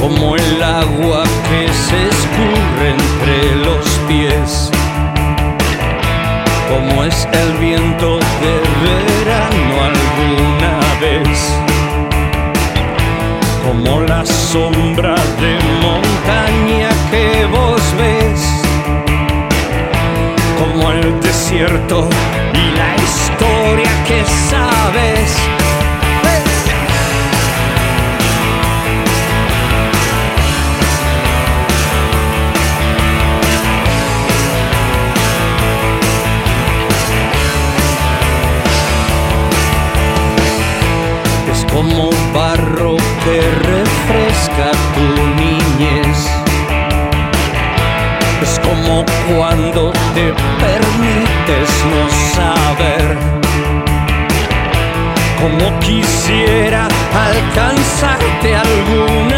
como el agua que se escurre entre los pies, como es el viento de verano alguna vez, como la sombra de montaña que vos ves, como el desierto y la historia como barro que refresca tu niñez. Es como cuando te permites no saber. Como quisiera alcanzarte alguna